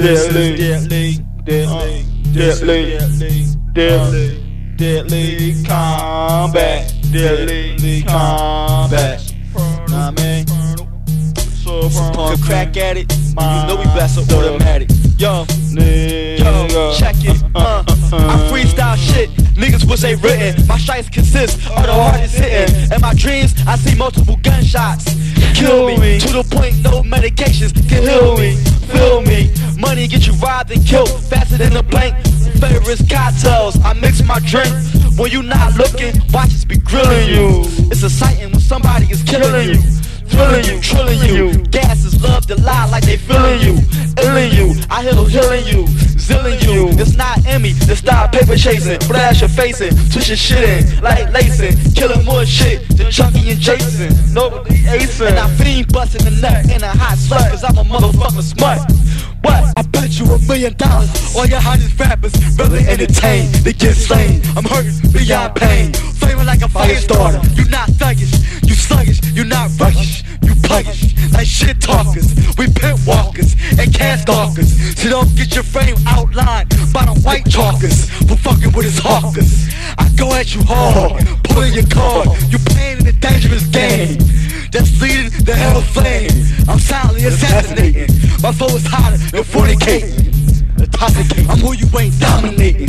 deadly, deadly, deadly, uh, deadly, uh, deadly, deadly combat, deadly combat. Nah, man. So Punk crack at it, you know we best Master. automatic. Yo, yo, check it. Uh, uh, I freestyle shit. Niggas wish they written. My strikes consist of the hardest hitting. In my dreams, I see multiple gunshots. Kill me to the point no medications can heal me. Money get you robbed and killed faster than a blank. Favorites cocktails. I mix my drink. When you not looking, watches be grilling you. It's exciting when somebody is killing you. Thrilling you, trilling you. Gas is love to lie like they feeling you. Illing you, I heal healing you. Zilling you, it's not Emmy, it's stop paper chasing. Flash your facing, twist your shit in, like lacing. Killing more shit than Chucky and Jason. Nobody acing. And I fiend busting the nut in a hot slut, cause I'm a motherfucking smut. Million dollars. All your hottest rappers really entertain. They get slain. I'm hurting beyond pain. Flaming like a fire starter. You not thuggish. You sluggish. You not ruggish. You puggish. Like shit talkers. We pimp walkers and cat stalkers. So don't get your frame outlined by the white chalkers for fucking with his hawkers. I go at you hard, pulling your card. You playing in a dangerous game. That's leading the hell flame. I'm silently assassinating. My flow is hotter than fornicating. Intoxicating. I'm who you ain't dominating.